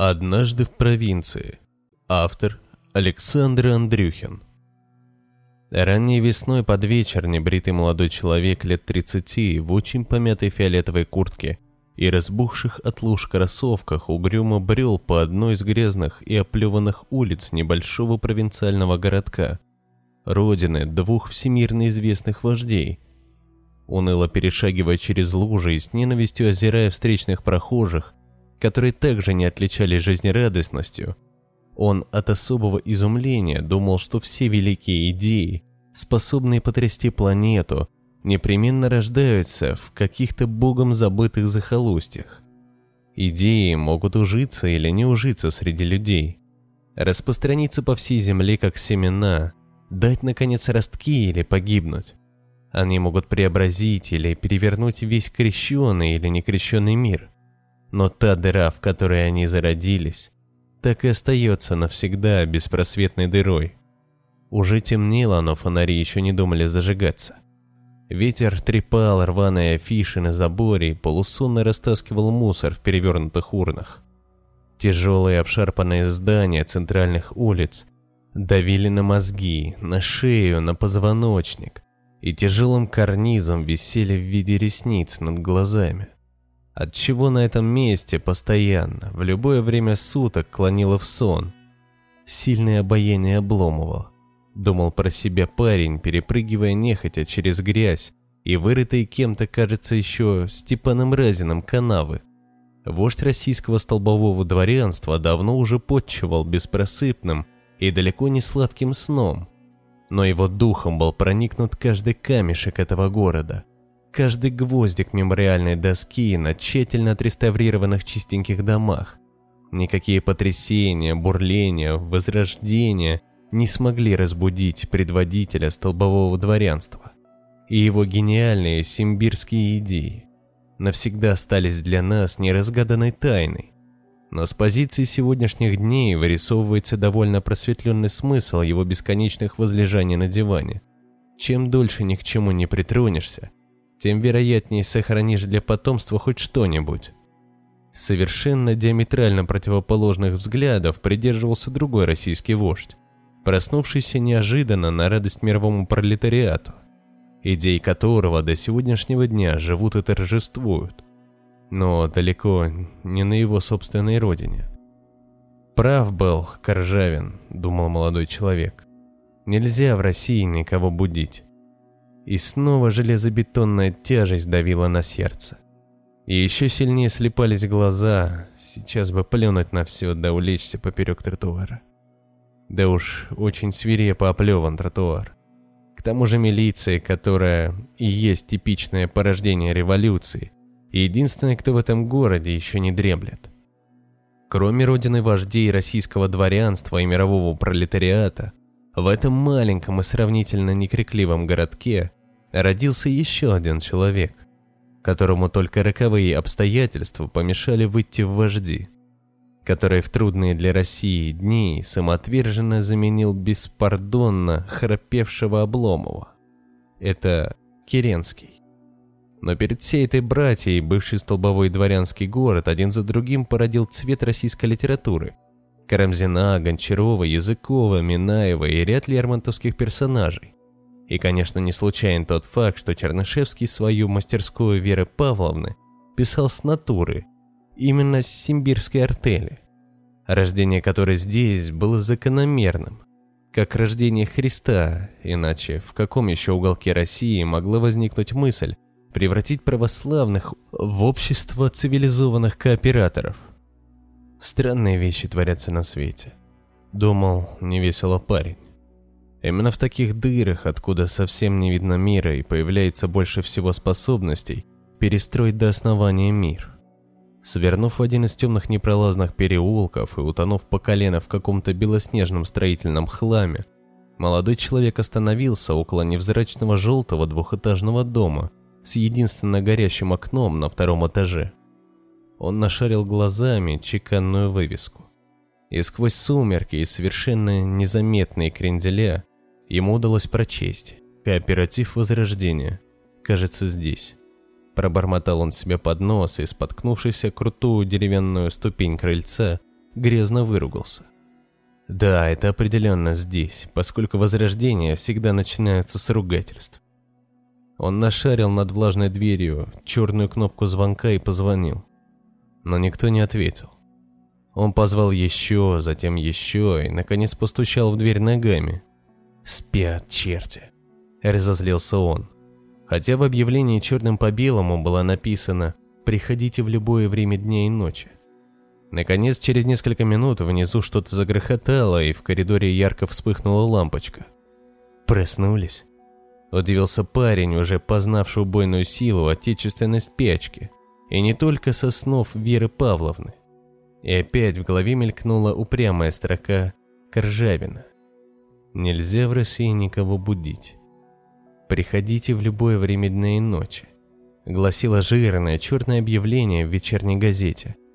Однажды в провинции. Автор Александр Андрюхин. Ранней весной под вечер небритый молодой человек лет 30 в очень помятой фиолетовой куртке и разбухших от луж кроссовках угрюмо брел по одной из грязных и оплеванных улиц небольшого провинциального городка, родины двух всемирно известных вождей. Уныло перешагивая через лужи и с ненавистью озирая встречных прохожих, которые также не отличались жизнерадостностью, он от особого изумления думал, что все великие идеи, способные потрясти планету, непременно рождаются в каких-то богом забытых захолустьях. Идеи могут ужиться или не ужиться среди людей, распространиться по всей Земле как семена, дать, наконец, ростки или погибнуть. Они могут преобразить или перевернуть весь крещенный или некрещенный мир – но та дыра, в которой они зародились, так и остается навсегда беспросветной дырой. Уже темнело, но фонари еще не думали зажигаться. Ветер трепал рваные афиши на заборе и полусонно растаскивал мусор в перевернутых урнах. Тяжелые обшарпанные здания центральных улиц давили на мозги, на шею, на позвоночник и тяжелым карнизом висели в виде ресниц над глазами отчего на этом месте постоянно, в любое время суток клонило в сон. Сильное обаяние обломывало. Думал про себя парень, перепрыгивая нехотя через грязь и вырытые кем-то, кажется, еще Степаном Разиным канавы. Вождь российского столбового дворянства давно уже подчевал беспросыпным и далеко не сладким сном. Но его духом был проникнут каждый камешек этого города, каждый гвоздик мемориальной доски на тщательно отреставрированных чистеньких домах. Никакие потрясения, бурления, возрождения не смогли разбудить предводителя столбового дворянства. И его гениальные симбирские идеи навсегда остались для нас неразгаданной тайной. Но с позиции сегодняшних дней вырисовывается довольно просветленный смысл его бесконечных возлежаний на диване. Чем дольше ни к чему не притронешься, тем вероятнее сохранишь для потомства хоть что-нибудь. Совершенно диаметрально противоположных взглядов придерживался другой российский вождь, проснувшийся неожиданно на радость мировому пролетариату, идеи которого до сегодняшнего дня живут и торжествуют, но далеко не на его собственной родине. Прав был Коржавин, думал молодой человек. Нельзя в России никого будить. И снова железобетонная тяжесть давила на сердце. И еще сильнее слепались глаза, сейчас бы плюнуть на все, да улечься поперек тротуара. Да уж, очень свирепо оплеван тротуар. К тому же милиция, которая и есть типичное порождение революции, и единственная, кто в этом городе еще не дремлет. Кроме родины вождей российского дворянства и мирового пролетариата, в этом маленьком и сравнительно некрикливом городке родился еще один человек, которому только роковые обстоятельства помешали выйти в вожди, который в трудные для России дни самоотверженно заменил беспардонно храпевшего Обломова. Это Керенский. Но перед всей этой братьей бывший столбовой дворянский город один за другим породил цвет российской литературы. Карамзина, Гончарова, Языкова, Минаева и ряд лермонтовских персонажей. И, конечно, не случайен тот факт, что Чернышевский свою мастерскую Веры Павловны писал с натуры, именно с симбирской артели, рождение которой здесь было закономерным, как рождение Христа, иначе в каком еще уголке России могла возникнуть мысль превратить православных в общество цивилизованных кооператоров. Странные вещи творятся на свете. Думал невесело парень. Именно в таких дырах, откуда совсем не видно мира и появляется больше всего способностей, перестроить до основания мир. Свернув в один из темных непролазных переулков и утонув по колено в каком-то белоснежном строительном хламе, молодой человек остановился около невзрачного желтого двухэтажного дома с единственно горящим окном на втором этаже. Он нашарил глазами чеканную вывеску. И сквозь сумерки и совершенно незаметные кренделя Ему удалось прочесть. Кооператив Возрождения. Кажется, здесь. Пробормотал он себе под нос и, споткнувшись о крутую деревянную ступень крыльца, грязно выругался. Да, это определенно здесь, поскольку возрождения всегда начинаются с ругательств. Он нашарил над влажной дверью черную кнопку звонка и позвонил. Но никто не ответил. Он позвал еще, затем еще и, наконец, постучал в дверь ногами. «Спят черти!» – разозлился он. Хотя в объявлении черным по белому было написано «Приходите в любое время дня и ночи». Наконец, через несколько минут внизу что-то загрохотало, и в коридоре ярко вспыхнула лампочка. «Проснулись?» Удивился парень, уже познавший убойную силу отечественной спячки. И не только со снов Веры Павловны. И опять в голове мелькнула упрямая строка «Коржавина». Нельзя в России никого будить. «Приходите в любое время дня и ночи», гласило жирное черное объявление в вечерней газете –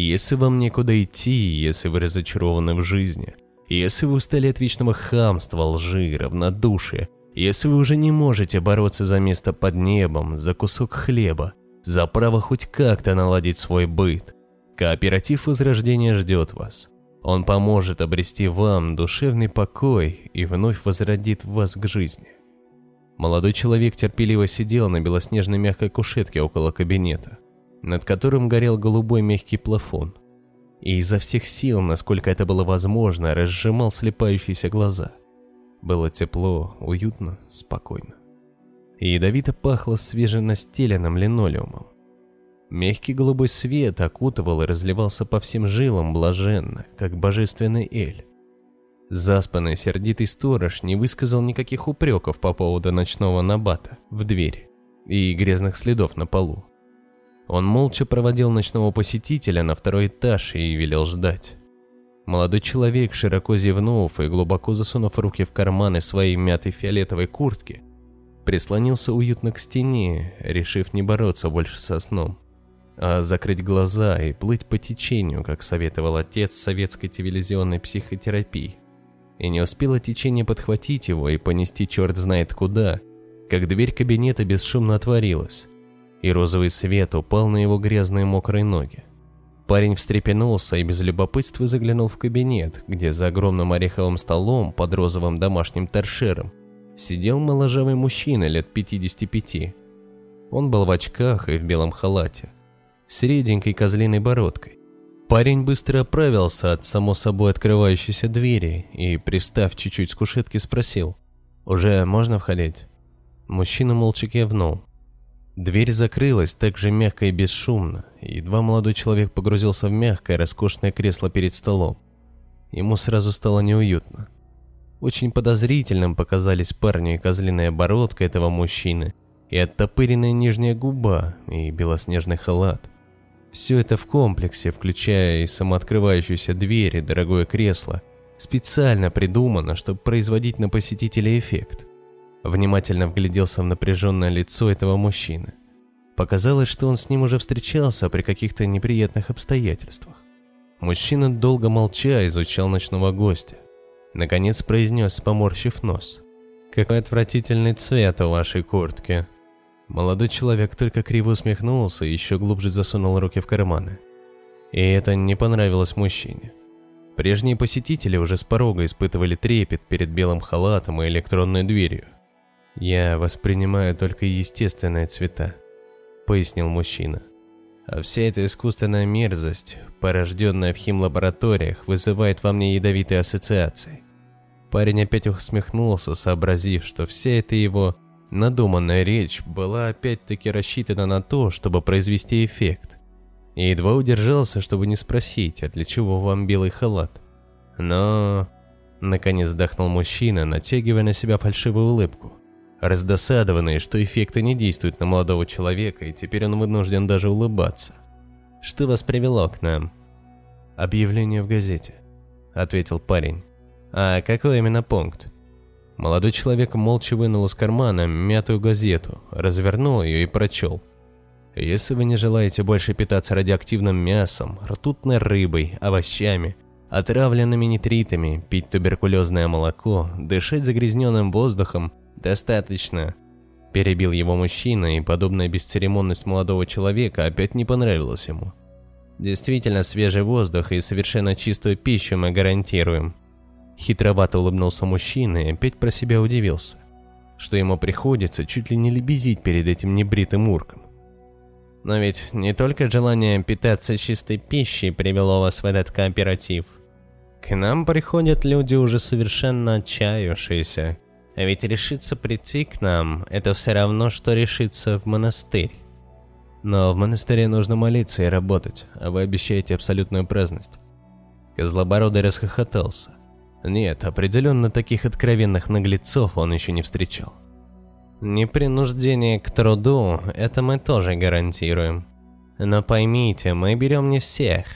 если вам некуда идти, если вы разочарованы в жизни, если вы устали от вечного хамства, лжи, равнодушия, если вы уже не можете бороться за место под небом, за кусок хлеба, за право хоть как-то наладить свой быт, кооператив Возрождения ждет вас. Он поможет обрести вам душевный покой и вновь возродит вас к жизни. Молодой человек терпеливо сидел на белоснежной мягкой кушетке около кабинета над которым горел голубой мягкий плафон, и изо всех сил, насколько это было возможно, разжимал слепающиеся глаза. Было тепло, уютно, спокойно. И ядовито пахло свеженастеленным линолеумом. Мягкий голубой свет окутывал и разливался по всем жилам блаженно, как божественный эль. Заспанный сердитый сторож не высказал никаких упреков по поводу ночного набата в двери и грязных следов на полу. Он молча проводил ночного посетителя на второй этаж и велел ждать. Молодой человек, широко зевнув и глубоко засунув руки в карманы своей мятой фиолетовой куртки, прислонился уютно к стене, решив не бороться больше со сном, а закрыть глаза и плыть по течению, как советовал отец советской телевизионной психотерапии. И не успело течение подхватить его и понести черт знает куда, как дверь кабинета бесшумно отворилась, и розовый свет упал на его грязные мокрые ноги. Парень встрепенулся и без любопытства заглянул в кабинет, где за огромным ореховым столом под розовым домашним торшером сидел моложавый мужчина лет 55. Он был в очках и в белом халате, с реденькой козлиной бородкой. Парень быстро оправился от само собой открывающейся двери и, пристав чуть-чуть с кушетки, спросил, «Уже можно входить?» Мужчина молча кивнул. Дверь закрылась так же мягко и бесшумно, и едва молодой человек погрузился в мягкое, роскошное кресло перед столом. Ему сразу стало неуютно. Очень подозрительным показались парни и козлиная бородка этого мужчины, и оттопыренная нижняя губа, и белоснежный халат. Все это в комплексе, включая и самооткрывающуюся дверь, и дорогое кресло, специально придумано, чтобы производить на посетителя эффект. Внимательно вгляделся в напряженное лицо этого мужчины. Показалось, что он с ним уже встречался при каких-то неприятных обстоятельствах. Мужчина долго молча изучал ночного гостя. Наконец произнес, поморщив нос. «Какой отвратительный цвет у вашей куртки!» Молодой человек только криво усмехнулся и еще глубже засунул руки в карманы. И это не понравилось мужчине. Прежние посетители уже с порога испытывали трепет перед белым халатом и электронной дверью. «Я воспринимаю только естественные цвета», — пояснил мужчина. «А вся эта искусственная мерзость, порожденная в химлабораториях, вызывает во мне ядовитые ассоциации». Парень опять усмехнулся, сообразив, что вся эта его надуманная речь была опять-таки рассчитана на то, чтобы произвести эффект. И едва удержался, чтобы не спросить, а для чего вам белый халат. Но... Наконец вздохнул мужчина, натягивая на себя фальшивую улыбку раздосадованный, что эффекты не действуют на молодого человека, и теперь он вынужден даже улыбаться. «Что вас привело к нам?» «Объявление в газете», — ответил парень. «А какой именно пункт?» Молодой человек молча вынул из кармана мятую газету, развернул ее и прочел. «Если вы не желаете больше питаться радиоактивным мясом, ртутной рыбой, овощами, отравленными нитритами, пить туберкулезное молоко, дышать загрязненным воздухом, «Достаточно», – перебил его мужчина, и подобная бесцеремонность молодого человека опять не понравилась ему. Действительно свежий воздух и совершенно чистую пищу мы гарантируем. Хитровато улыбнулся мужчина и опять про себя удивился, что ему приходится чуть ли не лебезить перед этим небритым урком. Но ведь не только желание питаться чистой пищей привело вас в этот кооператив. К нам приходят люди уже совершенно отчаявшиеся. А ведь решиться прийти к нам – это все равно, что решиться в монастырь. Но в монастыре нужно молиться и работать, а вы обещаете абсолютную праздность. Козлобородый расхохотался. Нет, определенно таких откровенных наглецов он еще не встречал. Непринуждение к труду – это мы тоже гарантируем. Но поймите, мы берем не всех.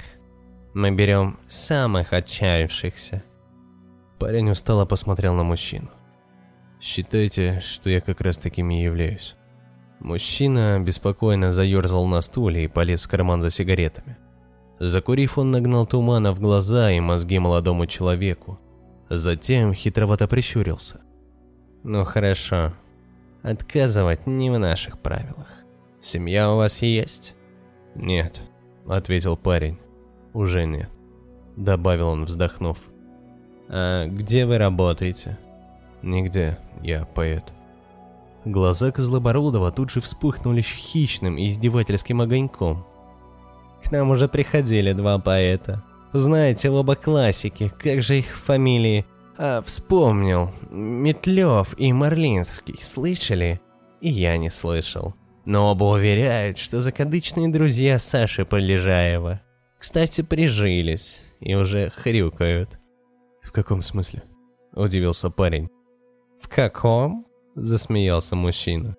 Мы берем самых отчаявшихся. Парень устало посмотрел на мужчину. Считайте, что я как раз таким и являюсь. Мужчина беспокойно заерзал на стуле и полез в карман за сигаретами. Закурив, он нагнал тумана в глаза и мозги молодому человеку. Затем хитровато прищурился. «Ну хорошо. Отказывать не в наших правилах. Семья у вас есть?» «Нет», — ответил парень. «Уже нет», — добавил он, вздохнув. «А где вы работаете?» «Нигде. Я поэт». Глаза Козлобородова тут же вспыхнули хищным и издевательским огоньком. «К нам уже приходили два поэта. Знаете, оба классики, как же их фамилии? А, вспомнил. Метлев и Марлинский, слышали? И я не слышал. Но оба уверяют, что закадычные друзья Саши Полежаева. Кстати, прижились и уже хрюкают. «В каком смысле?» – удивился парень. «В каком?» – засмеялся мужчина.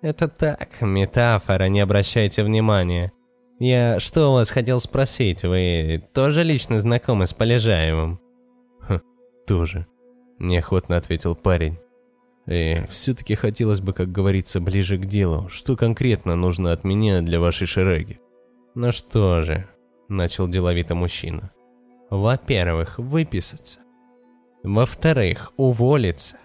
«Это так, метафора, не обращайте внимания. Я что у вас хотел спросить, вы тоже лично знакомы с Полежаевым?» «Хм, тоже», – неохотно ответил парень. «И все-таки хотелось бы, как говорится, ближе к делу. Что конкретно нужно от меня для вашей шереги?» «Ну что же», – начал деловито мужчина. «Во-первых, выписаться. Во-вторых, уволиться.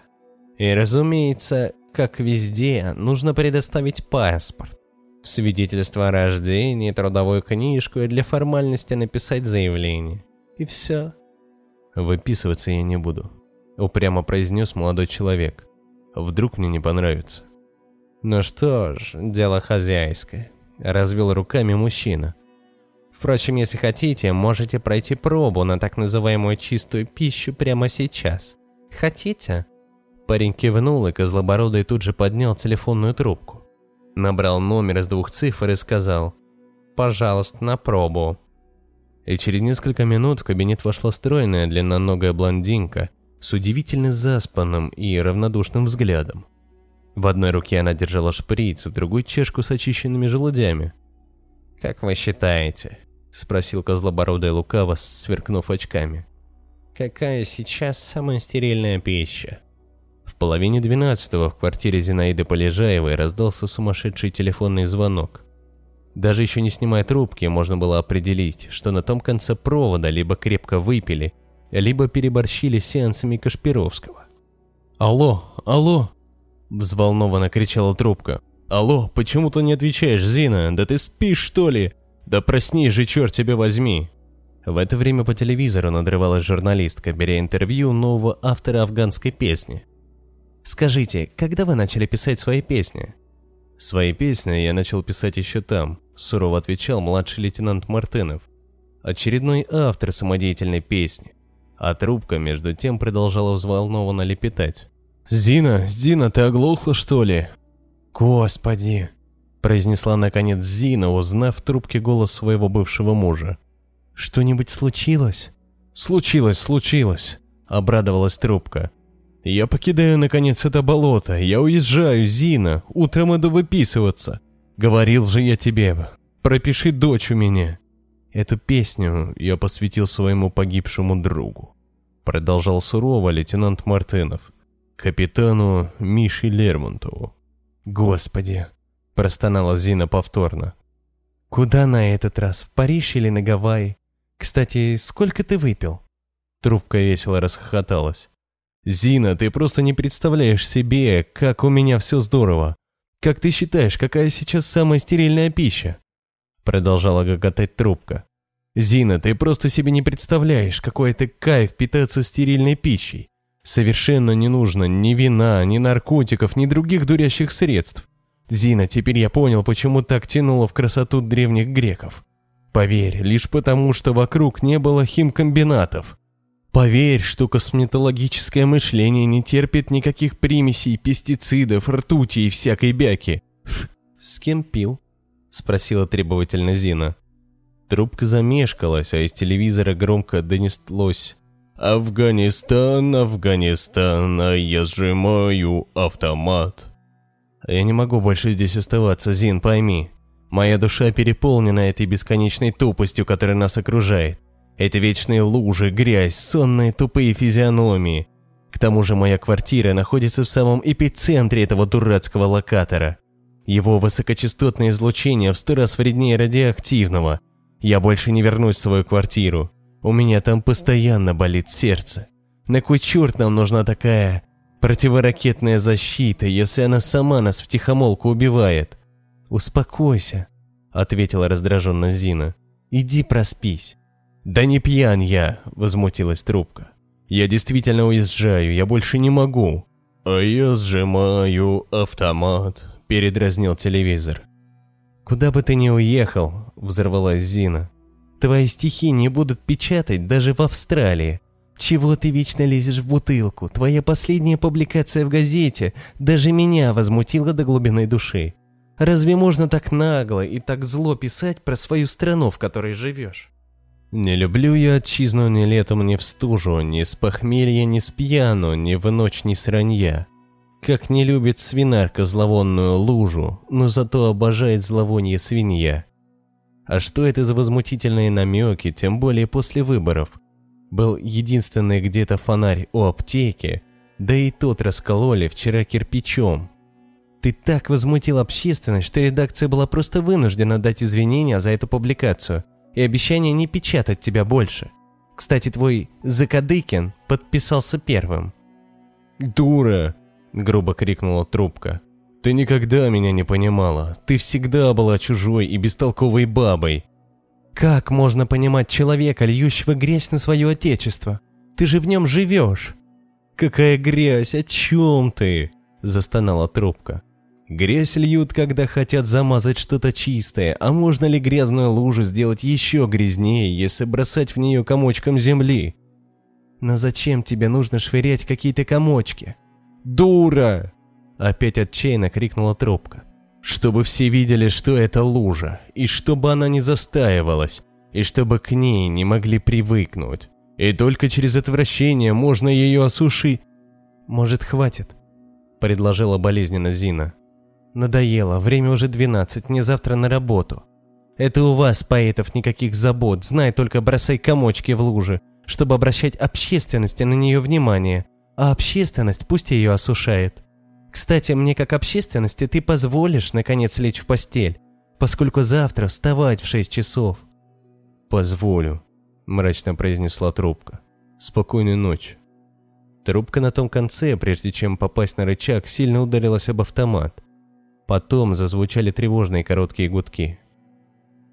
И, разумеется, как везде, нужно предоставить паспорт, свидетельство о рождении, трудовую книжку и для формальности написать заявление. И все. Выписываться я не буду, упрямо произнес молодой человек. Вдруг мне не понравится. Ну что ж, дело хозяйское, развел руками мужчина. Впрочем, если хотите, можете пройти пробу на так называемую чистую пищу прямо сейчас. Хотите? Парень кивнул, и Козлобородый тут же поднял телефонную трубку. Набрал номер из двух цифр и сказал «Пожалуйста, на пробу». И через несколько минут в кабинет вошла стройная длинноногая блондинка с удивительно заспанным и равнодушным взглядом. В одной руке она держала шприц, в другой чашку с очищенными желудями. «Как вы считаете?» – спросил Козлобородый лукаво, сверкнув очками. «Какая сейчас самая стерильная пища?» Половине двенадцатого в квартире Зинаиды Полежаевой раздался сумасшедший телефонный звонок. Даже еще не снимая трубки, можно было определить, что на том конце провода либо крепко выпили, либо переборщили сеансами Кашпировского. «Алло, алло!» – взволнованно кричала трубка. «Алло, почему ты не отвечаешь, Зина? Да ты спишь, что ли? Да проснись же, черт тебя возьми!» В это время по телевизору надрывалась журналистка, беря интервью нового автора афганской песни – Скажите, когда вы начали писать свои песни? Свои песни я начал писать еще там, сурово отвечал младший лейтенант Мартынов. Очередной автор самодеятельной песни. А трубка между тем продолжала взволнованно лепетать. «Зина, Зина, ты оглохла, что ли?» «Господи!» произнесла наконец Зина, узнав в трубке голос своего бывшего мужа. «Что-нибудь случилось?» «Случилось, случилось!» обрадовалась трубка. Я покидаю, наконец, это болото. Я уезжаю, Зина. Утром иду выписываться. Говорил же я тебе. Пропиши дочь у меня. Эту песню я посвятил своему погибшему другу. Продолжал сурово лейтенант Мартынов. Капитану Мише Лермонтову. Господи, простонала Зина повторно. Куда на этот раз? В Париж или на Гавайи? Кстати, сколько ты выпил? Трубка весело расхохоталась. «Зина, ты просто не представляешь себе, как у меня все здорово. Как ты считаешь, какая сейчас самая стерильная пища?» Продолжала гоготать трубка. Зина, ты просто себе не представляешь, какой это кайф питаться стерильной пищей. Совершенно не нужно ни вина, ни наркотиков, ни других дурящих средств. Зина, теперь я понял, почему так тянуло в красоту древних греков. Поверь, лишь потому, что вокруг не было химкомбинатов. Поверь, что косметологическое мышление не терпит никаких примесей, пестицидов, ртути и всякой бяки. «С кем пил?» – спросила требовательно Зина. Трубка замешкалась, а из телевизора громко донеслось. «Афганистан, Афганистан, а я сжимаю автомат». «Я не могу больше здесь оставаться, Зин, пойми. Моя душа переполнена этой бесконечной тупостью, которая нас окружает. Это вечные лужи, грязь, сонные тупые физиономии. К тому же моя квартира находится в самом эпицентре этого дурацкого локатора. Его высокочастотное излучение в сто раз вреднее радиоактивного. Я больше не вернусь в свою квартиру. У меня там постоянно болит сердце. На кой черт нам нужна такая противоракетная защита, если она сама нас втихомолку убивает? Успокойся, ответила раздраженно Зина. Иди проспись. «Да не пьян я», — возмутилась трубка. «Я действительно уезжаю, я больше не могу». «А я сжимаю автомат», — передразнил телевизор. «Куда бы ты ни уехал», — взорвалась Зина. «Твои стихи не будут печатать даже в Австралии. Чего ты вечно лезешь в бутылку? Твоя последняя публикация в газете даже меня возмутила до глубины души. Разве можно так нагло и так зло писать про свою страну, в которой живешь?» Не люблю я отчизну ни летом, ни в стужу, ни с похмелья, ни с пьяну, ни в ночь, ни с ранья. Как не любит свинарка зловонную лужу, но зато обожает зловонье свинья. А что это за возмутительные намеки, тем более после выборов? Был единственный где-то фонарь у аптеки, да и тот раскололи вчера кирпичом. Ты так возмутил общественность, что редакция была просто вынуждена дать извинения за эту публикацию – и обещание не печатать тебя больше. Кстати, твой Закадыкин подписался первым. «Дура!» – грубо крикнула трубка. «Ты никогда меня не понимала. Ты всегда была чужой и бестолковой бабой». «Как можно понимать человека, льющего грязь на свое отечество? Ты же в нем живешь!» «Какая грязь? О чем ты?» – застонала трубка. Грязь льют, когда хотят замазать что-то чистое, а можно ли грязную лужу сделать еще грязнее, если бросать в нее комочком земли? Но зачем тебе нужно швырять какие-то комочки? Дура! Опять отчаянно крикнула трубка. Чтобы все видели, что это лужа, и чтобы она не застаивалась, и чтобы к ней не могли привыкнуть. И только через отвращение можно ее осушить. Может, хватит? Предложила болезненно Зина. Надоело, время уже 12, мне завтра на работу. Это у вас, поэтов, никаких забот, знай только бросай комочки в лужи, чтобы обращать общественности на нее внимание, а общественность пусть ее осушает. Кстати, мне как общественности ты позволишь, наконец, лечь в постель, поскольку завтра вставать в 6 часов. «Позволю», – мрачно произнесла трубка. «Спокойной ночи». Трубка на том конце, прежде чем попасть на рычаг, сильно ударилась об автомат. Потом зазвучали тревожные короткие гудки.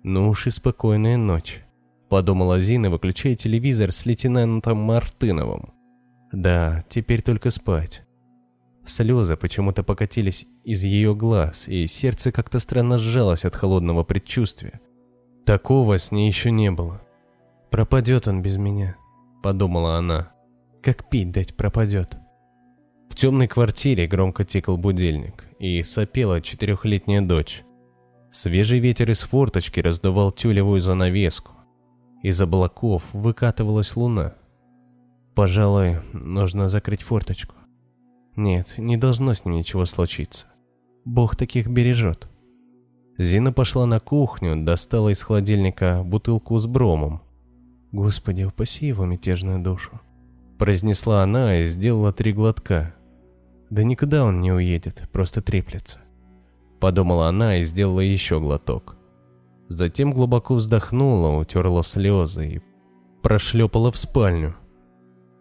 «Ну уж и спокойная ночь», — подумала Зина, выключая телевизор с лейтенантом Мартыновым. «Да, теперь только спать». Слезы почему-то покатились из ее глаз, и сердце как-то странно сжалось от холодного предчувствия. Такого с ней еще не было. «Пропадет он без меня», — подумала она. «Как пить дать пропадет». В темной квартире громко тикал будильник, и сопела четырехлетняя дочь. Свежий ветер из форточки раздувал тюлевую занавеску. Из облаков выкатывалась луна. Пожалуй, нужно закрыть форточку. Нет, не должно с ним ничего случиться. Бог таких бережет. Зина пошла на кухню, достала из холодильника бутылку с бромом. «Господи, упаси его мятежную душу!» Произнесла она и сделала три глотка. Да никуда он не уедет, просто треплется. Подумала она и сделала еще глоток. Затем глубоко вздохнула, утерла слезы и прошлепала в спальню.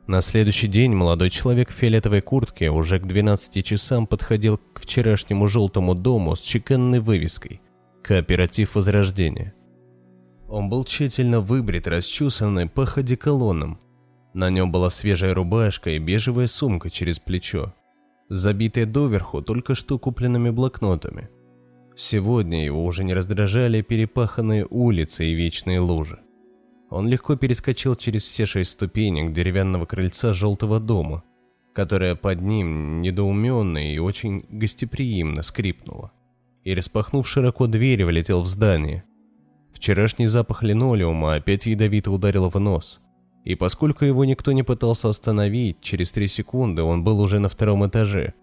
На следующий день молодой человек в фиолетовой куртке уже к 12 часам подходил к вчерашнему желтому дому с чеканной вывеской «Кооператив Возрождения». Он был тщательно выбрит, расчесанный пах одеколоном. На нем была свежая рубашка и бежевая сумка через плечо, забитая доверху только что купленными блокнотами. Сегодня его уже не раздражали перепаханные улицы и вечные лужи. Он легко перескочил через все шесть ступенек деревянного крыльца желтого дома, которое под ним недоуменно и очень гостеприимно скрипнуло, и, распахнув широко дверь, влетел в здание. Вчерашний запах линолеума опять ядовито ударил в нос, и поскольку его никто не пытался остановить, через три секунды он был уже на втором этаже.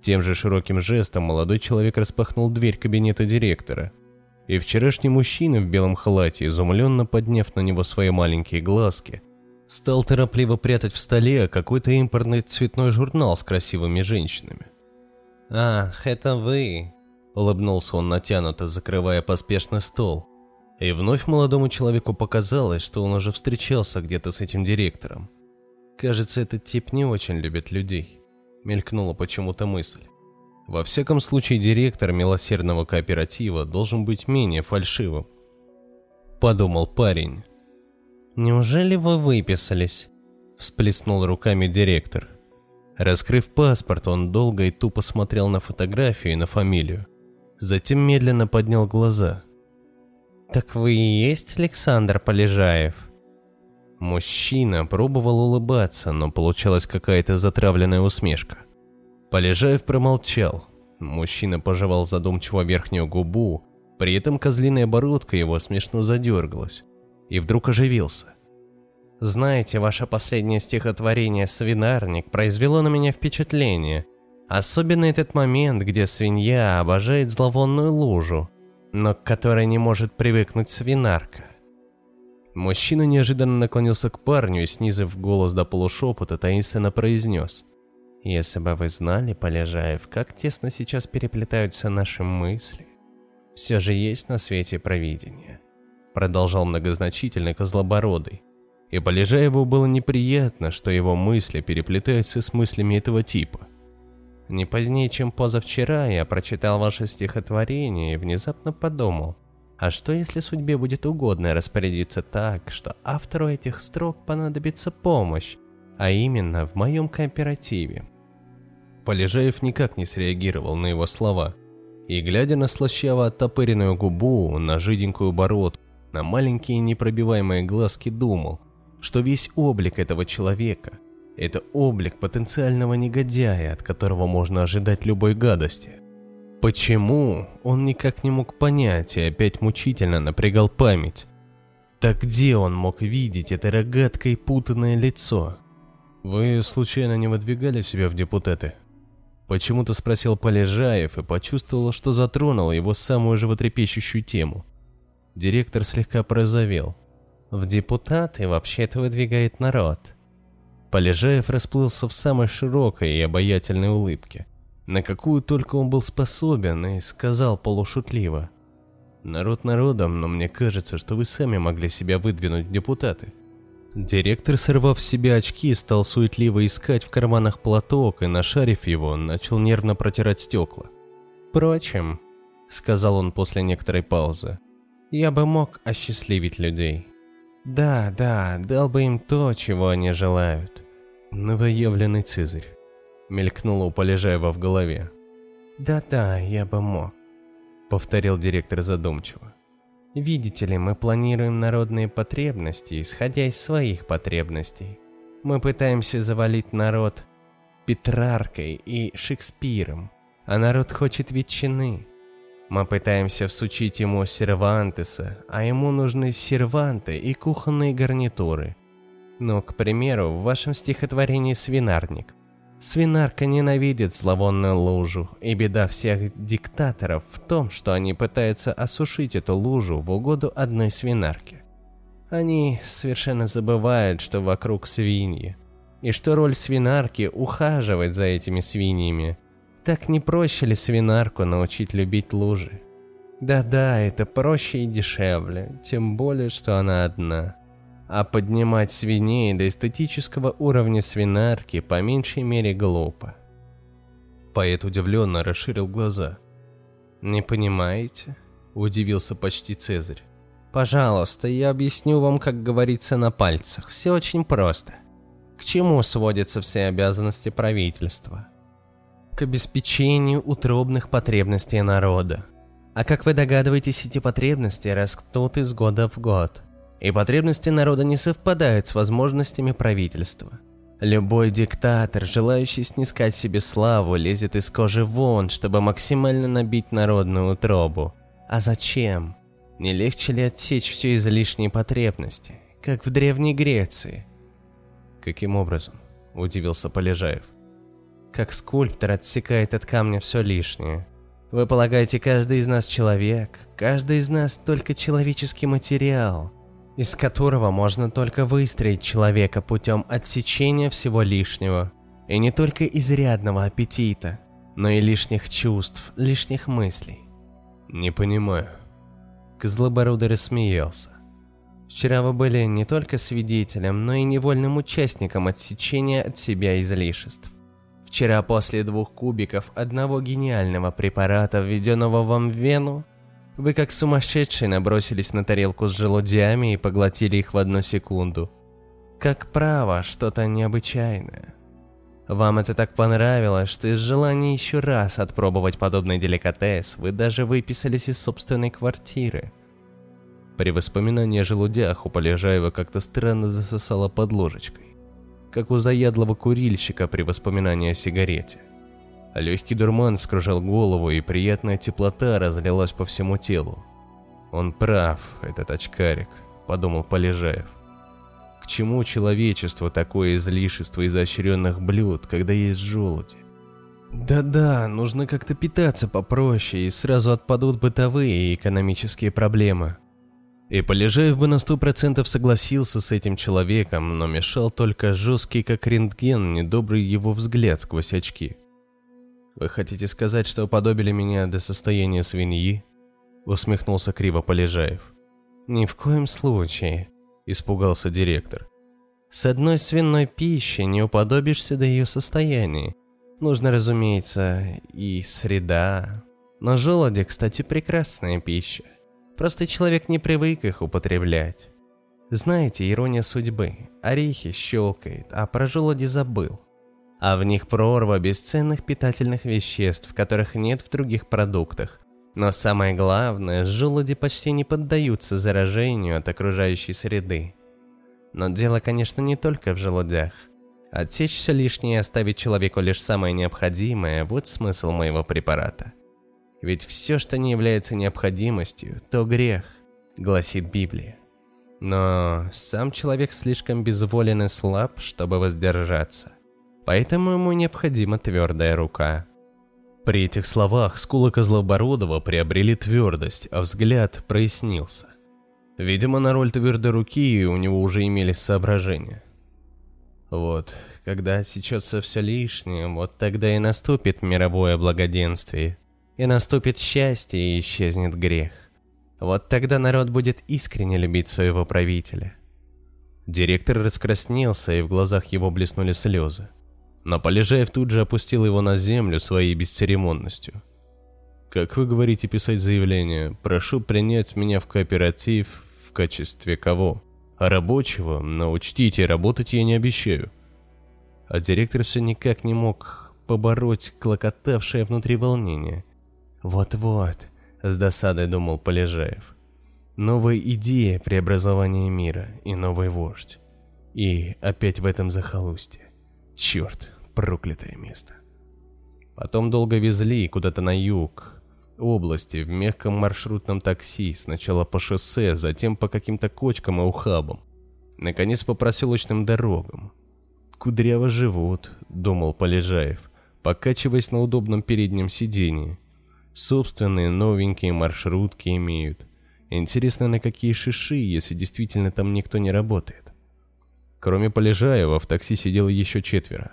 Тем же широким жестом молодой человек распахнул дверь кабинета директора – и вчерашний мужчина в белом халате, изумленно подняв на него свои маленькие глазки, стал торопливо прятать в столе какой-то импортный цветной журнал с красивыми женщинами. «Ах, это вы!» — улыбнулся он натянуто, закрывая поспешно стол. И вновь молодому человеку показалось, что он уже встречался где-то с этим директором. «Кажется, этот тип не очень любит людей», — мелькнула почему-то мысль. Во всяком случае, директор милосердного кооператива должен быть менее фальшивым. Подумал парень. «Неужели вы выписались?» Всплеснул руками директор. Раскрыв паспорт, он долго и тупо смотрел на фотографию и на фамилию. Затем медленно поднял глаза. «Так вы и есть Александр Полежаев?» Мужчина пробовал улыбаться, но получалась какая-то затравленная усмешка. Полежаев промолчал. Мужчина пожевал задумчиво верхнюю губу, при этом козлиная бородка его смешно задергалась. И вдруг оживился. «Знаете, ваше последнее стихотворение «Свинарник» произвело на меня впечатление. Особенно этот момент, где свинья обожает зловонную лужу, но к которой не может привыкнуть свинарка. Мужчина неожиданно наклонился к парню и, снизив голос до полушепота, таинственно произнес. Если бы вы знали, Полежаев, как тесно сейчас переплетаются наши мысли. Все же есть на свете провидение. Продолжал многозначительно Козлобородый. И Полежаеву было неприятно, что его мысли переплетаются с мыслями этого типа. Не позднее, чем позавчера, я прочитал ваше стихотворение и внезапно подумал, а что если судьбе будет угодно распорядиться так, что автору этих строк понадобится помощь, а именно в моем кооперативе? Полежаев никак не среагировал на его слова. И, глядя на слащаво оттопыренную губу, на жиденькую бородку, на маленькие непробиваемые глазки, думал, что весь облик этого человека – это облик потенциального негодяя, от которого можно ожидать любой гадости. Почему, он никак не мог понять и опять мучительно напрягал память. Так где он мог видеть это рогатое путанное лицо? Вы случайно не выдвигали себя в депутаты? Почему-то спросил Полежаев и почувствовал, что затронул его самую животрепещущую тему. Директор слегка порозовел. В депутаты вообще-то выдвигает народ. Полежаев расплылся в самой широкой и обаятельной улыбке, на какую только он был способен, и сказал полушутливо. «Народ народом, но мне кажется, что вы сами могли себя выдвинуть в депутаты». Директор, сорвав с себя очки, стал суетливо искать в карманах платок и, нашарив его, начал нервно протирать стекла. «Впрочем», — сказал он после некоторой паузы, — «я бы мог осчастливить людей. Да, да, дал бы им то, чего они желают». «Новоявленный Цезарь», — мелькнуло у Полежаева в голове. «Да-да, я бы мог», — повторил директор задумчиво. Видите ли, мы планируем народные потребности, исходя из своих потребностей. Мы пытаемся завалить народ Петраркой и Шекспиром, а народ хочет ветчины. Мы пытаемся всучить ему сервантеса, а ему нужны серванты и кухонные гарнитуры. Ну, к примеру, в вашем стихотворении «Свинарник» Свинарка ненавидит зловонную лужу, и беда всех диктаторов в том, что они пытаются осушить эту лужу в угоду одной свинарке. Они совершенно забывают, что вокруг свиньи, и что роль свинарки ухаживать за этими свиньями. Так не проще ли свинарку научить любить лужи? Да-да, это проще и дешевле, тем более, что она одна а поднимать свиней до эстетического уровня свинарки по меньшей мере глупо. Поэт удивленно расширил глаза. «Не понимаете?» – удивился почти Цезарь. Пожалуйста, я объясню вам, как говорится на пальцах. Все очень просто. К чему сводятся все обязанности правительства? К обеспечению утробных потребностей народа. А как вы догадываетесь, эти потребности растут из года в год. И потребности народа не совпадают с возможностями правительства. Любой диктатор, желающий снискать себе славу, лезет из кожи вон, чтобы максимально набить народную утробу. А зачем? Не легче ли отсечь все излишние потребности, как в Древней Греции? Каким образом? Удивился Полежаев. Как скульптор отсекает от камня все лишнее. Вы полагаете, каждый из нас человек, каждый из нас только человеческий материал – из которого можно только выстроить человека путем отсечения всего лишнего. И не только изрядного аппетита, но и лишних чувств, лишних мыслей. Не понимаю. Козлобородый рассмеялся. Вчера вы были не только свидетелем, но и невольным участником отсечения от себя излишеств. Вчера после двух кубиков одного гениального препарата, введенного вам в вену, вы как сумасшедшие набросились на тарелку с желудями и поглотили их в одну секунду. Как право, что-то необычайное. Вам это так понравилось, что из желания еще раз отпробовать подобный деликатес вы даже выписались из собственной квартиры. При воспоминании о желудях у Полежаева как-то странно засосало под ложечкой, как у заядлого курильщика при воспоминании о сигарете. Легкий дурман вскружил голову, и приятная теплота разлилась по всему телу. «Он прав, этот очкарик», — подумал Полежаев. «К чему человечеству такое излишество изощренных блюд, когда есть желуди?» «Да-да, нужно как-то питаться попроще, и сразу отпадут бытовые и экономические проблемы», и Полежаев бы на сто процентов согласился с этим человеком, но мешал только жесткий как рентген недобрый его взгляд сквозь очки. «Вы хотите сказать, что уподобили меня до состояния свиньи?» Усмехнулся криво Полежаев. «Ни в коем случае», – испугался директор. «С одной свиной пищи не уподобишься до ее состояния. Нужно, разумеется, и среда. Но желуди, кстати, прекрасная пища. Просто человек не привык их употреблять. Знаете, ирония судьбы. Орехи щелкает, а про желуди забыл а в них прорва бесценных питательных веществ, которых нет в других продуктах. Но самое главное, желуди почти не поддаются заражению от окружающей среды. Но дело, конечно, не только в желудях. Отсечь все лишнее и оставить человеку лишь самое необходимое – вот смысл моего препарата. Ведь все, что не является необходимостью, то грех, гласит Библия. Но сам человек слишком безволен и слаб, чтобы воздержаться поэтому ему необходима твердая рука. При этих словах скулы Козлобородова приобрели твердость, а взгляд прояснился. Видимо, на роль твердой руки у него уже имелись соображения. Вот, когда отсечется все лишнее, вот тогда и наступит мировое благоденствие, и наступит счастье, и исчезнет грех. Вот тогда народ будет искренне любить своего правителя. Директор раскраснелся, и в глазах его блеснули слезы. Но Полежаев тут же опустил его на землю своей бесцеремонностью. «Как вы говорите писать заявление, прошу принять меня в кооператив в качестве кого? Рабочего, но учтите, работать я не обещаю». А директор все никак не мог побороть клокотавшее внутри волнение. «Вот-вот», — с досадой думал Полежаев. «Новая идея преобразования мира и новый вождь. И опять в этом захолустье. Черт, проклятое место. Потом долго везли куда-то на юг, области, в мягком маршрутном такси, сначала по шоссе, затем по каким-то кочкам и ухабам. Наконец по проселочным дорогам. «Кудряво живут», — думал Полежаев, покачиваясь на удобном переднем сидении. Собственные новенькие маршрутки имеют. Интересно, на какие шиши, если действительно там никто не работает. Кроме Полежаева, в такси сидело еще четверо.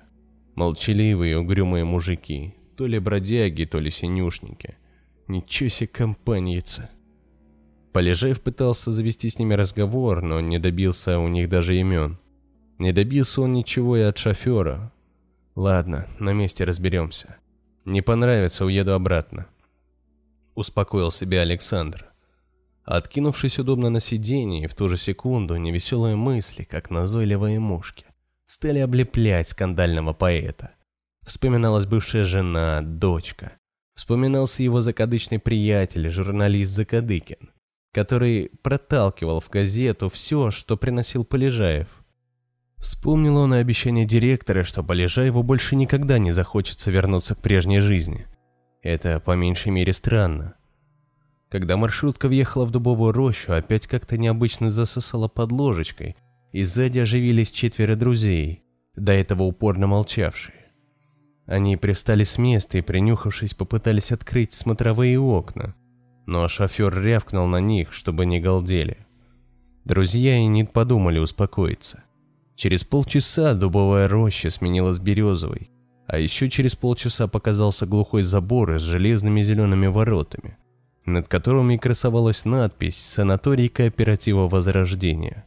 Молчаливые, угрюмые мужики. То ли бродяги, то ли синюшники. Ничего себе компаньица. Полежаев пытался завести с ними разговор, но не добился у них даже имен. Не добился он ничего и от шофера. Ладно, на месте разберемся. Не понравится, уеду обратно. Успокоил себя Александр. Откинувшись удобно на сиденье, в ту же секунду невеселые мысли, как назойливые мушки, стали облеплять скандального поэта. Вспоминалась бывшая жена, дочка. Вспоминался его закадычный приятель, журналист Закадыкин, который проталкивал в газету все, что приносил Полежаев. Вспомнил он и обещание директора, что Полежаеву больше никогда не захочется вернуться к прежней жизни. Это по меньшей мере странно. Когда маршрутка въехала в дубовую рощу, опять как-то необычно засосала под ложечкой, и сзади оживились четверо друзей, до этого упорно молчавшие. Они привстали с места и, принюхавшись, попытались открыть смотровые окна, но шофер рявкнул на них, чтобы не галдели. Друзья и не подумали успокоиться. Через полчаса дубовая роща сменилась березовой, а еще через полчаса показался глухой забор с железными зелеными воротами – над которыми красовалась надпись «Санаторий кооператива Возрождения».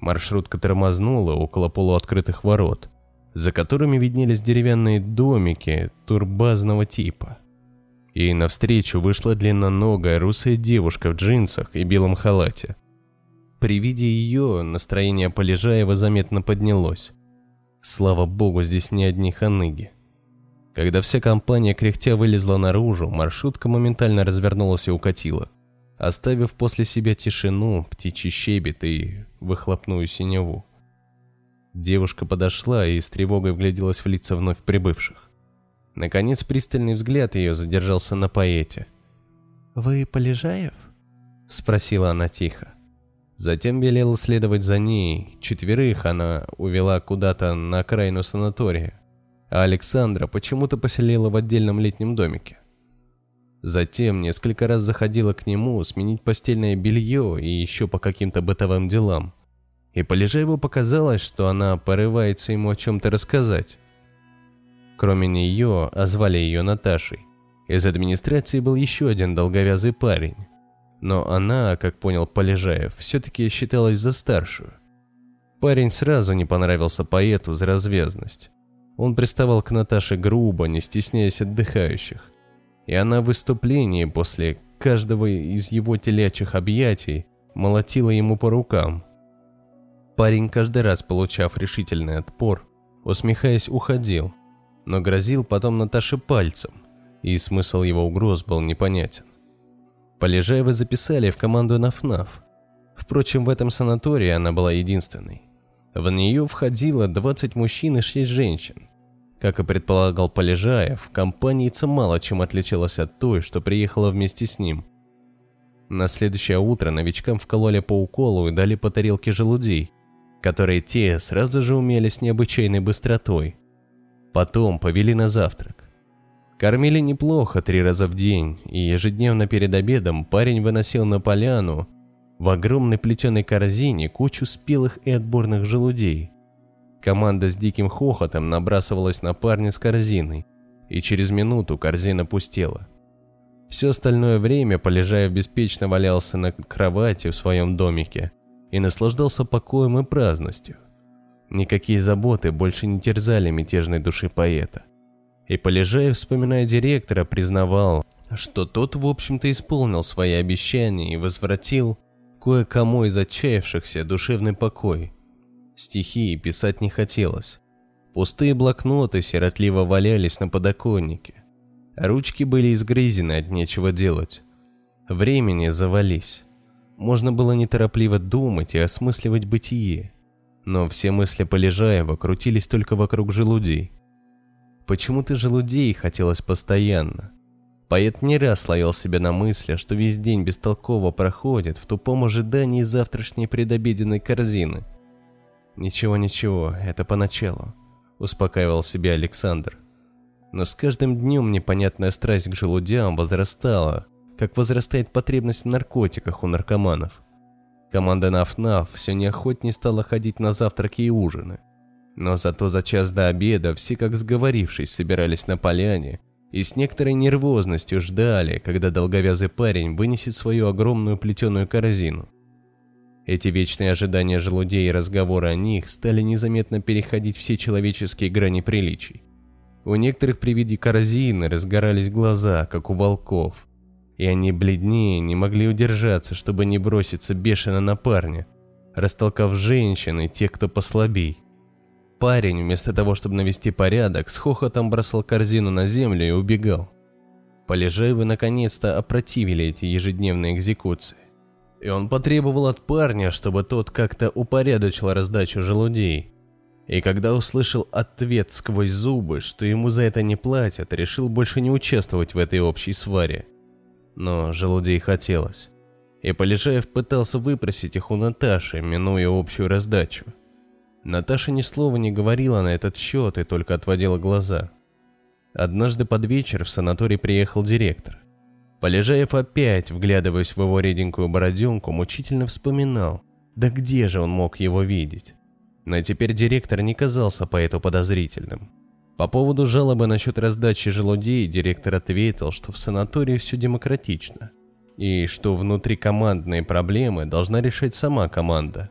Маршрутка тормознула около полуоткрытых ворот, за которыми виднелись деревянные домики турбазного типа. И навстречу вышла длинноногая русая девушка в джинсах и белом халате. При виде ее настроение Полежаева заметно поднялось. Слава богу, здесь не одни ханыги. Когда вся компания кряхтя вылезла наружу, маршрутка моментально развернулась и укатила, оставив после себя тишину, птичий щебет и выхлопную синеву. Девушка подошла и с тревогой вгляделась в лица вновь прибывших. Наконец пристальный взгляд ее задержался на поэте. «Вы Полежаев?» — спросила она тихо. Затем велела следовать за ней. Четверых она увела куда-то на окраину санатория а Александра почему-то поселила в отдельном летнем домике. Затем несколько раз заходила к нему сменить постельное белье и еще по каким-то бытовым делам. И Полежаеву показалось, что она порывается ему о чем-то рассказать. Кроме нее, а звали ее Наташей. Из администрации был еще один долговязый парень. Но она, как понял Полежаев, все-таки считалась за старшую. Парень сразу не понравился поэту за развязность. Он приставал к Наташе грубо, не стесняясь отдыхающих. И она в выступлении после каждого из его телячьих объятий молотила ему по рукам. Парень каждый раз, получав решительный отпор, усмехаясь, уходил, но грозил потом Наташе пальцем, и смысл его угроз был непонятен. Полежаева записали в команду на ФНАФ. Впрочем, в этом санатории она была единственной. В нее входило 20 мужчин и 6 женщин. Как и предполагал Полежаев, компаница мало чем отличалась от той, что приехала вместе с ним. На следующее утро новичкам вкололи по уколу и дали по тарелке желудей, которые те сразу же умели с необычайной быстротой. Потом повели на завтрак. Кормили неплохо три раза в день, и ежедневно перед обедом парень выносил на поляну в огромной плетеной корзине кучу спелых и отборных желудей. Команда с диким хохотом набрасывалась на парня с корзиной, и через минуту корзина пустела. Все остальное время Полежаев беспечно валялся на кровати в своем домике и наслаждался покоем и праздностью. Никакие заботы больше не терзали мятежной души поэта. И Полежаев, вспоминая директора, признавал, что тот, в общем-то, исполнил свои обещания и возвратил кое-кому из отчаявшихся душевный покой. Стихи писать не хотелось. Пустые блокноты сиротливо валялись на подоконнике. Ручки были изгрызены от нечего делать. Времени завались. Можно было неторопливо думать и осмысливать бытие. Но все мысли Полежаева крутились только вокруг желудей. Почему-то желудей хотелось постоянно. Поэт не раз ловил себя на мысли, что весь день бестолково проходит в тупом ожидании завтрашней предобеденной корзины. «Ничего-ничего, это поначалу», — успокаивал себя Александр. Но с каждым днем непонятная страсть к желудям возрастала, как возрастает потребность в наркотиках у наркоманов. Команда НАФ-НАФ все неохотнее стала ходить на завтраки и ужины. Но зато за час до обеда все, как сговорившись, собирались на поляне и с некоторой нервозностью ждали, когда долговязый парень вынесет свою огромную плетеную корзину. Эти вечные ожидания желудей и разговоры о них стали незаметно переходить все человеческие грани приличий. У некоторых при виде корзины разгорались глаза, как у волков, И они бледнее не могли удержаться, чтобы не броситься бешено на парня, растолкав женщин и тех, кто послабей. Парень, вместо того, чтобы навести порядок, с хохотом бросал корзину на землю и убегал. Полежаевы наконец-то опротивили эти ежедневные экзекуции. И он потребовал от парня, чтобы тот как-то упорядочил раздачу желудей. И когда услышал ответ сквозь зубы, что ему за это не платят, решил больше не участвовать в этой общей сваре. Но желудей хотелось. И Полежаев пытался выпросить их у Наташи, минуя общую раздачу. Наташа ни слова не говорила на этот счет и только отводила глаза. Однажды под вечер в санаторий приехал директор. Полежаев опять, вглядываясь в его реденькую бороденку, мучительно вспоминал, да где же он мог его видеть. Но теперь директор не казался поэту подозрительным. По поводу жалобы насчет раздачи желудей директор ответил, что в санатории все демократично, и что внутрикомандные проблемы должна решать сама команда.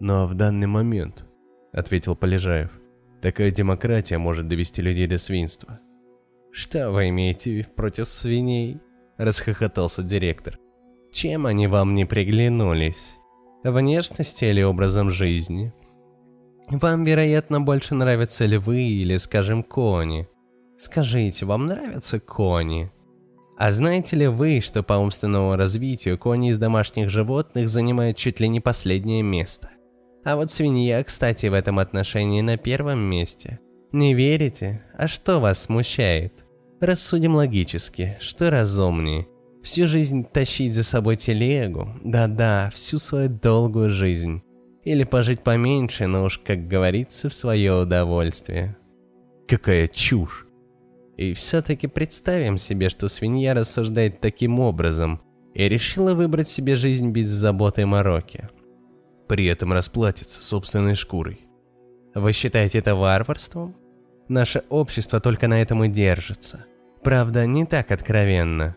«Но в данный момент», — ответил Полежаев, — «такая демократия может довести людей до свинства». «Что вы имеете против свиней?» — расхохотался директор. «Чем они вам не приглянулись? Внешностью или образом жизни?» Вам, вероятно, больше нравятся львы или, скажем, кони. Скажите, вам нравятся кони? А знаете ли вы, что по умственному развитию кони из домашних животных занимают чуть ли не последнее место? А вот свинья, кстати, в этом отношении на первом месте. Не верите? А что вас смущает? Рассудим логически, что разумнее. Всю жизнь тащить за собой телегу? Да-да, всю свою долгую жизнь. Или пожить поменьше, но уж, как говорится, в свое удовольствие. Какая чушь! И все-таки представим себе, что свинья рассуждает таким образом и решила выбрать себе жизнь без заботы Марокки. При этом расплатиться собственной шкурой. Вы считаете это варварством? Наше общество только на этом и держится. Правда, не так откровенно.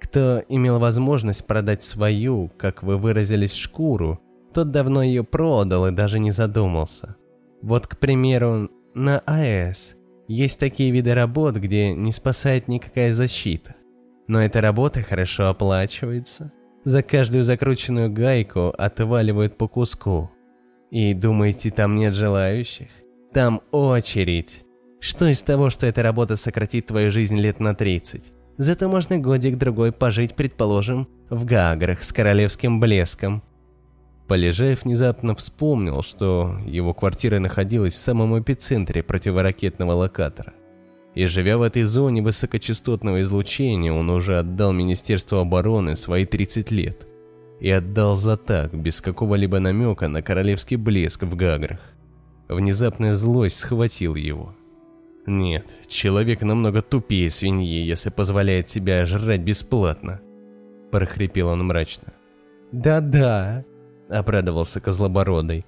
Кто имел возможность продать свою, как вы выразились, шкуру, тот давно ее продал и даже не задумался. Вот, к примеру, на АЭС есть такие виды работ, где не спасает никакая защита. Но эта работа хорошо оплачивается. За каждую закрученную гайку отваливают по куску. И думаете, там нет желающих? Там очередь. Что из того, что эта работа сократит твою жизнь лет на 30? Зато можно годик-другой пожить, предположим, в Гаграх с королевским блеском, Полежаев внезапно вспомнил, что его квартира находилась в самом эпицентре противоракетного локатора. И живя в этой зоне высокочастотного излучения, он уже отдал Министерству обороны свои 30 лет. И отдал за так, без какого-либо намека на королевский блеск в гаграх. Внезапная злость схватил его. Нет, человек намного тупее свиньи, если позволяет себя жрать бесплатно. Прохрипел он мрачно. «Да-да, — обрадовался Козлобородый.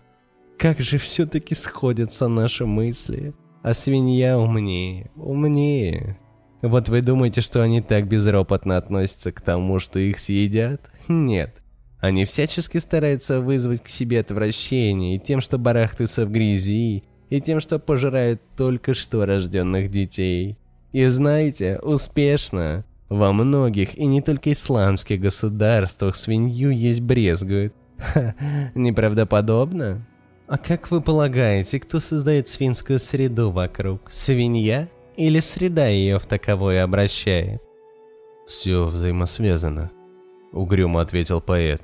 «Как же все-таки сходятся наши мысли. А свинья умнее, умнее. Вот вы думаете, что они так безропотно относятся к тому, что их съедят? Нет. Они всячески стараются вызвать к себе отвращение и тем, что барахтаются в грязи, и тем, что пожирают только что рожденных детей. И знаете, успешно. Во многих, и не только исламских государствах, свинью есть брезгуют. Ха, неправдоподобно? А как вы полагаете, кто создает свинскую среду вокруг? Свинья? Или среда ее в таковое обращает? Все взаимосвязано, угрюмо ответил поэт.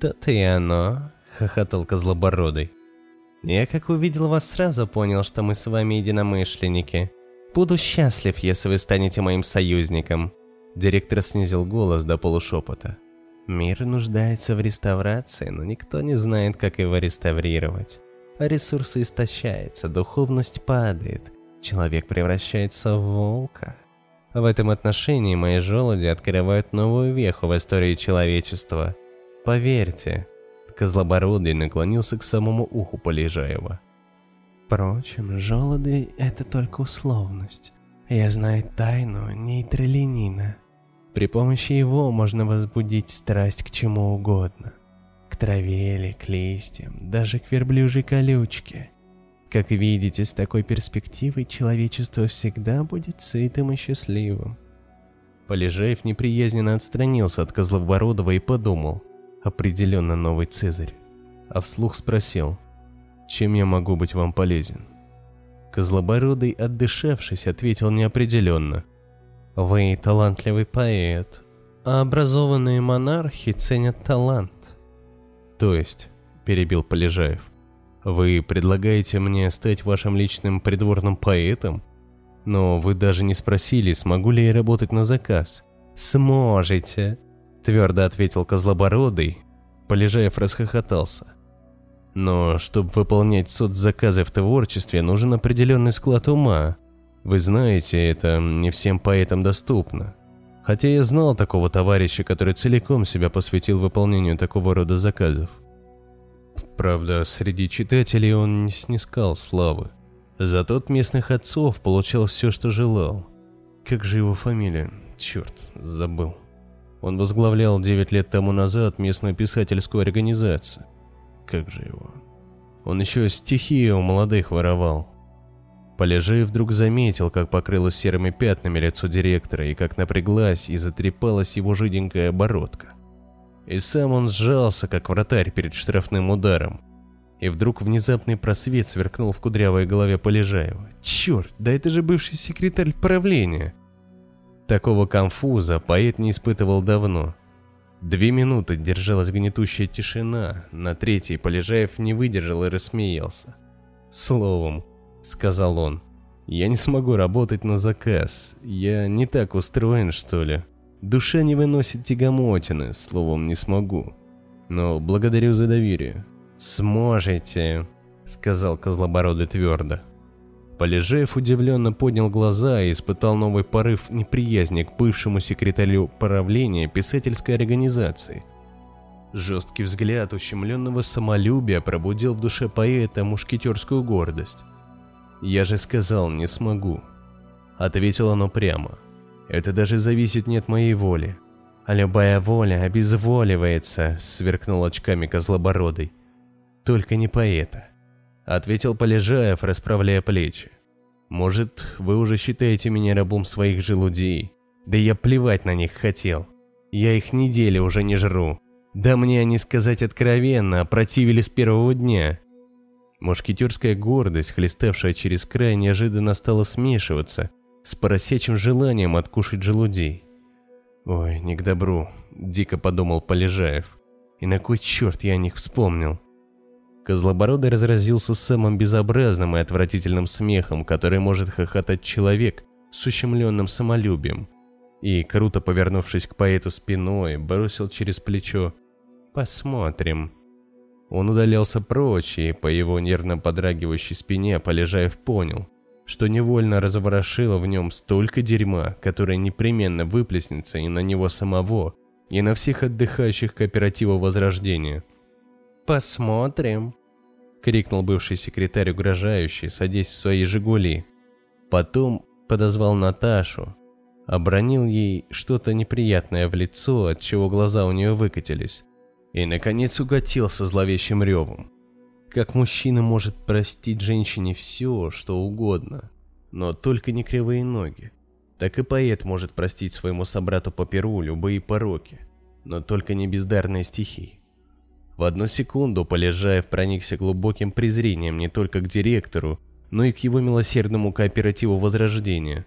То-то и оно, хохотал Козлобородый. Я как увидел вас сразу понял, что мы с вами единомышленники. Буду счастлив, если вы станете моим союзником. Директор снизил голос до полушепота. Мир нуждается в реставрации, но никто не знает, как его реставрировать. А ресурсы истощаются, духовность падает, человек превращается в волка. В этом отношении мои желуди открывают новую веху в истории человечества. Поверьте, Козлобородый наклонился к самому уху Полежаева. Впрочем, желуди — это только условность. Я знаю тайну нейтралинина. При помощи его можно возбудить страсть к чему угодно. К траве или к листьям, даже к верблюжьей колючке. Как видите, с такой перспективой человечество всегда будет сытым и счастливым. Полежаев неприязненно отстранился от Козлобородова и подумал, определенно новый Цезарь, а вслух спросил, чем я могу быть вам полезен? Козлобородый, отдышавшись, ответил неопределенно. Вы талантливый поэт, а образованные монархи ценят талант. То есть, перебил Полежаев, вы предлагаете мне стать вашим личным придворным поэтом? Но вы даже не спросили, смогу ли я работать на заказ. Сможете, твердо ответил Козлобородый. Полежаев расхохотался. Но чтобы выполнять соцзаказы в творчестве, нужен определенный склад ума. Вы знаете, это не всем поэтам доступно. Хотя я знал такого товарища, который целиком себя посвятил выполнению такого рода заказов. Правда, среди читателей он не снискал славы. Зато от местных отцов получал все, что желал. Как же его фамилия? Черт, забыл. Он возглавлял 9 лет тому назад местную писательскую организацию. Как же его? Он еще стихи у молодых воровал. Полежи вдруг заметил, как покрылось серыми пятнами лицо директора и как напряглась и затрепалась его жиденькая оборотка. И сам он сжался, как вратарь перед штрафным ударом. И вдруг внезапный просвет сверкнул в кудрявой голове Полежаева. Черт, да это же бывший секретарь правления. Такого конфуза поэт не испытывал давно. Две минуты держалась гнетущая тишина, на третьей Полежаев не выдержал и рассмеялся. «Словом», — сказал он, — «я не смогу работать на заказ, я не так устроен, что ли. Душа не выносит тягомотины, словом, не смогу. Но благодарю за доверие». «Сможете», — сказал Козлобородый твердо. Полежаев удивленно поднял глаза и испытал новый порыв неприязни к бывшему секретарю правления писательской организации. Жесткий взгляд ущемленного самолюбия пробудил в душе поэта мушкетерскую гордость. «Я же сказал, не смогу», — ответил оно прямо. «Это даже зависит не от моей воли». «А любая воля обезволивается», — сверкнул очками козлобородый. «Только не поэта». — ответил Полежаев, расправляя плечи. «Может, вы уже считаете меня рабом своих желудей? Да я плевать на них хотел. Я их недели уже не жру. Да мне они сказать откровенно, противили с первого дня». Мушкетерская гордость, хлеставшая через край, неожиданно стала смешиваться с поросячим желанием откушать желудей. «Ой, не к добру», — дико подумал Полежаев. «И на кой черт я о них вспомнил?» Козлобородый разразился самым безобразным и отвратительным смехом, который может хохотать человек с ущемленным самолюбием. И, круто повернувшись к поэту спиной, бросил через плечо «Посмотрим». Он удалялся прочь, и по его нервно подрагивающей спине Полежаев понял, что невольно разворошило в нем столько дерьма, которое непременно выплеснется и на него самого, и на всех отдыхающих кооператива Возрождения – «Посмотрим», — крикнул бывший секретарь угрожающий, садясь в свои «Жигули». Потом подозвал Наташу, обронил ей что-то неприятное в лицо, от чего глаза у нее выкатились, и, наконец, уготился зловещим ревом. Как мужчина может простить женщине все, что угодно, но только не кривые ноги, так и поэт может простить своему собрату по перу любые пороки, но только не бездарные стихи. В одну секунду Полежаев проникся глубоким презрением не только к директору, но и к его милосердному кооперативу Возрождения.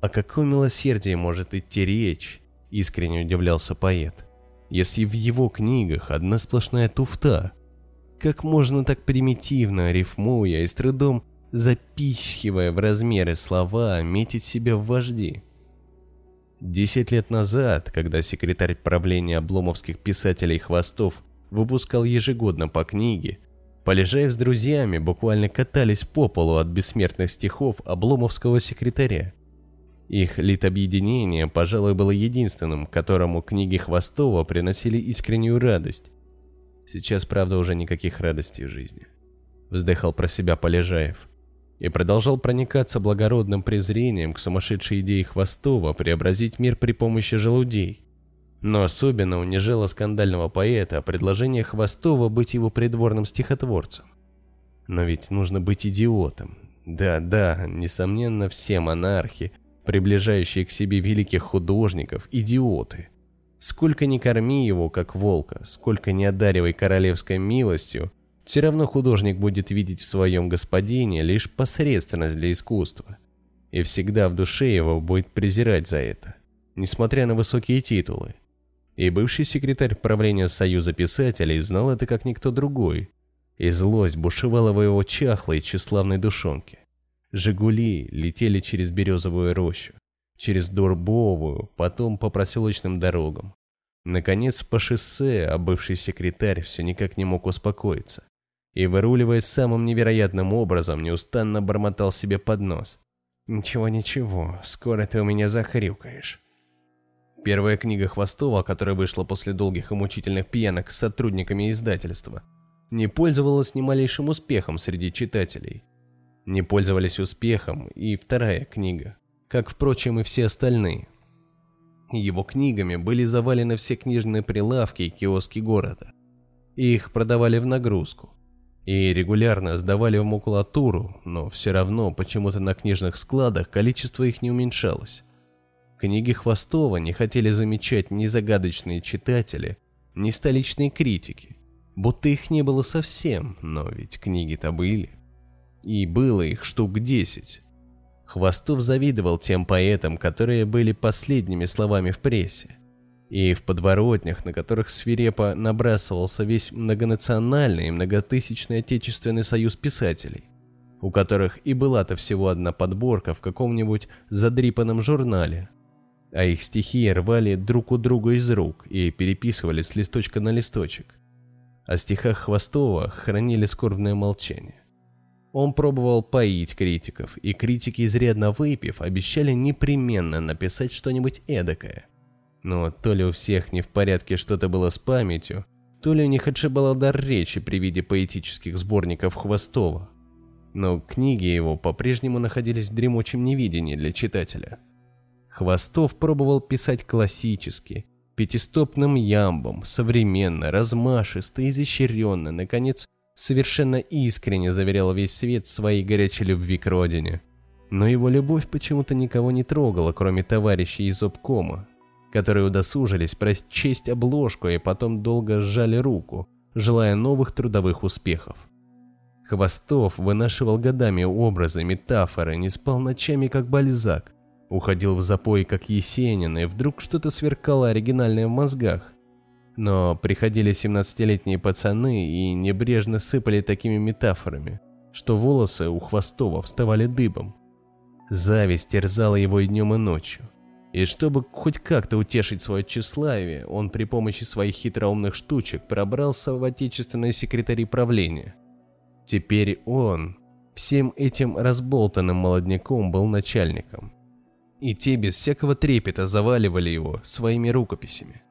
О каком милосердии может идти речь, искренне удивлялся поэт, если в его книгах одна сплошная туфта? Как можно так примитивно, рифмуя и с трудом запихивая в размеры слова, метить себя в вожди? Десять лет назад, когда секретарь правления обломовских писателей Хвостов выпускал ежегодно по книге. Полежаев с друзьями буквально катались по полу от бессмертных стихов обломовского секретаря. Их литобъединение, пожалуй, было единственным, которому книги Хвостова приносили искреннюю радость. Сейчас, правда, уже никаких радостей в жизни. Вздыхал про себя Полежаев. И продолжал проникаться благородным презрением к сумасшедшей идее Хвостова преобразить мир при помощи желудей. Но особенно унижало скандального поэта предложение Хвостова быть его придворным стихотворцем. Но ведь нужно быть идиотом. Да, да, несомненно, все монархи приближающие к себе великих художников, идиоты. Сколько ни корми его, как волка, сколько ни одаривай королевской милостью, все равно художник будет видеть в своем господине лишь посредственность для искусства. И всегда в душе его будет презирать за это, несмотря на высокие титулы. И бывший секретарь правления Союза писателей знал это как никто другой. И злость бушевала в его чахлой тщеславной душонке. «Жигули» летели через березовую рощу, через Дурбовую, потом по проселочным дорогам. Наконец, по шоссе, а бывший секретарь все никак не мог успокоиться. И, выруливая самым невероятным образом, неустанно бормотал себе под нос. «Ничего-ничего, скоро ты у меня захрюкаешь». Первая книга Хвостова, которая вышла после долгих и мучительных пьянок с сотрудниками издательства, не пользовалась ни малейшим успехом среди читателей. Не пользовались успехом и вторая книга, как, впрочем, и все остальные. Его книгами были завалены все книжные прилавки и киоски города. Их продавали в нагрузку. И регулярно сдавали в макулатуру, но все равно почему-то на книжных складах количество их не уменьшалось. Книги Хвостова не хотели замечать ни загадочные читатели, ни столичные критики. Будто их не было совсем, но ведь книги-то были и было их штук десять. Хвостов завидовал тем поэтам, которые были последними словами в прессе. И в подворотнях, на которых свирепо набрасывался весь многонациональный и многотысячный отечественный союз писателей, у которых и была-то всего одна подборка в каком-нибудь задрипанном журнале, а их стихи рвали друг у друга из рук и переписывали с листочка на листочек. О стихах Хвостова хранили скорбное молчание. Он пробовал поить критиков, и критики, изрядно выпив, обещали непременно написать что-нибудь эдакое. Но то ли у всех не в порядке что-то было с памятью, то ли у них отшибало дар речи при виде поэтических сборников Хвостова. Но книги его по-прежнему находились в дремучем невидении для читателя. Хвостов пробовал писать классически, пятистопным ямбом, современно, размашисто, изощренно, наконец, совершенно искренне заверял весь свет своей горячей любви к родине. Но его любовь почему-то никого не трогала, кроме товарищей из обкома, которые удосужились прочесть обложку и потом долго сжали руку, желая новых трудовых успехов. Хвостов вынашивал годами образы, метафоры, не спал ночами, как Бальзак, уходил в запой, как Есенин, и вдруг что-то сверкало оригинальное в мозгах, но приходили 17-летние пацаны и небрежно сыпали такими метафорами, что волосы у Хвостова вставали дыбом. Зависть терзала его и днем, и ночью. И чтобы хоть как-то утешить свое тщеславие, он при помощи своих хитроумных штучек пробрался в отечественные секретари правления. Теперь он всем этим разболтанным молодняком был начальником. И те без всякого трепета заваливали его своими рукописями.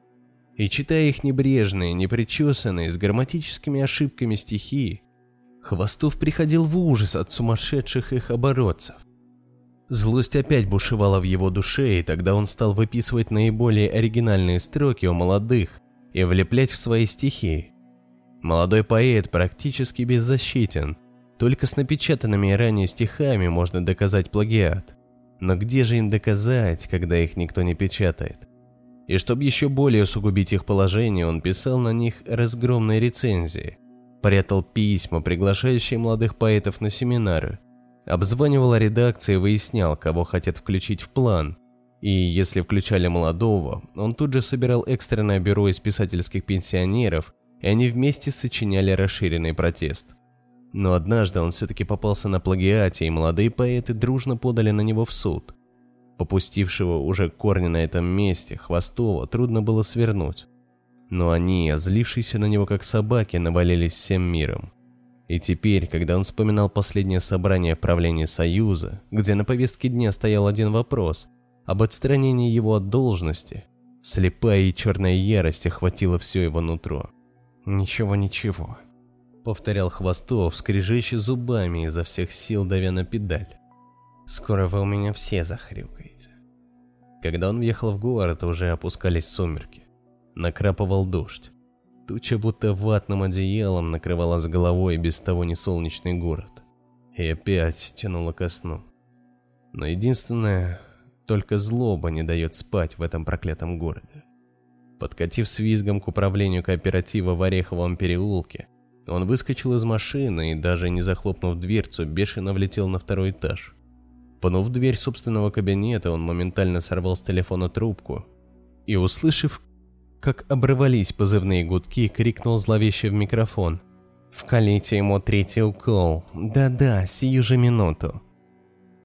И читая их небрежные, непричесанные, с грамматическими ошибками стихи, Хвостов приходил в ужас от сумасшедших их оборотцев. Злость опять бушевала в его душе, и тогда он стал выписывать наиболее оригинальные строки у молодых и влеплять в свои стихи. Молодой поэт практически беззащитен, только с напечатанными ранее стихами можно доказать плагиат. Но где же им доказать, когда их никто не печатает? И чтобы еще более усугубить их положение, он писал на них разгромные рецензии, прятал письма, приглашающие молодых поэтов на семинары, обзванивал редакции и выяснял, кого хотят включить в план. И если включали молодого, он тут же собирал экстренное бюро из писательских пенсионеров, и они вместе сочиняли расширенный протест. Но однажды он все-таки попался на плагиате, и молодые поэты дружно подали на него в суд – Попустившего уже корни на этом месте, Хвостова трудно было свернуть. Но они, озлившиеся на него как собаки, навалились всем миром. И теперь, когда он вспоминал последнее собрание правления Союза, где на повестке дня стоял один вопрос об отстранении его от должности, слепая и черная ярость охватила все его нутро. «Ничего, ничего», — повторял Хвостов, скрежеща зубами изо всех сил давя на педаль. «Скоро вы у меня все захрюкаете». Когда он въехал в город, уже опускались сумерки. Накрапывал дождь. Туча будто ватным одеялом накрывала с головой без того не солнечный город. И опять тянула ко сну. Но единственное, Только злоба не дает спать в этом проклятом городе. Подкатив с визгом к управлению кооператива в Ореховом переулке, он выскочил из машины и, даже не захлопнув дверцу, бешено влетел на второй этаж. Пнув дверь собственного кабинета, он моментально сорвал с телефона трубку и, услышав, как обрывались позывные гудки, крикнул зловеще в микрофон. «Вкалите ему третий укол. Да-да, сию же минуту».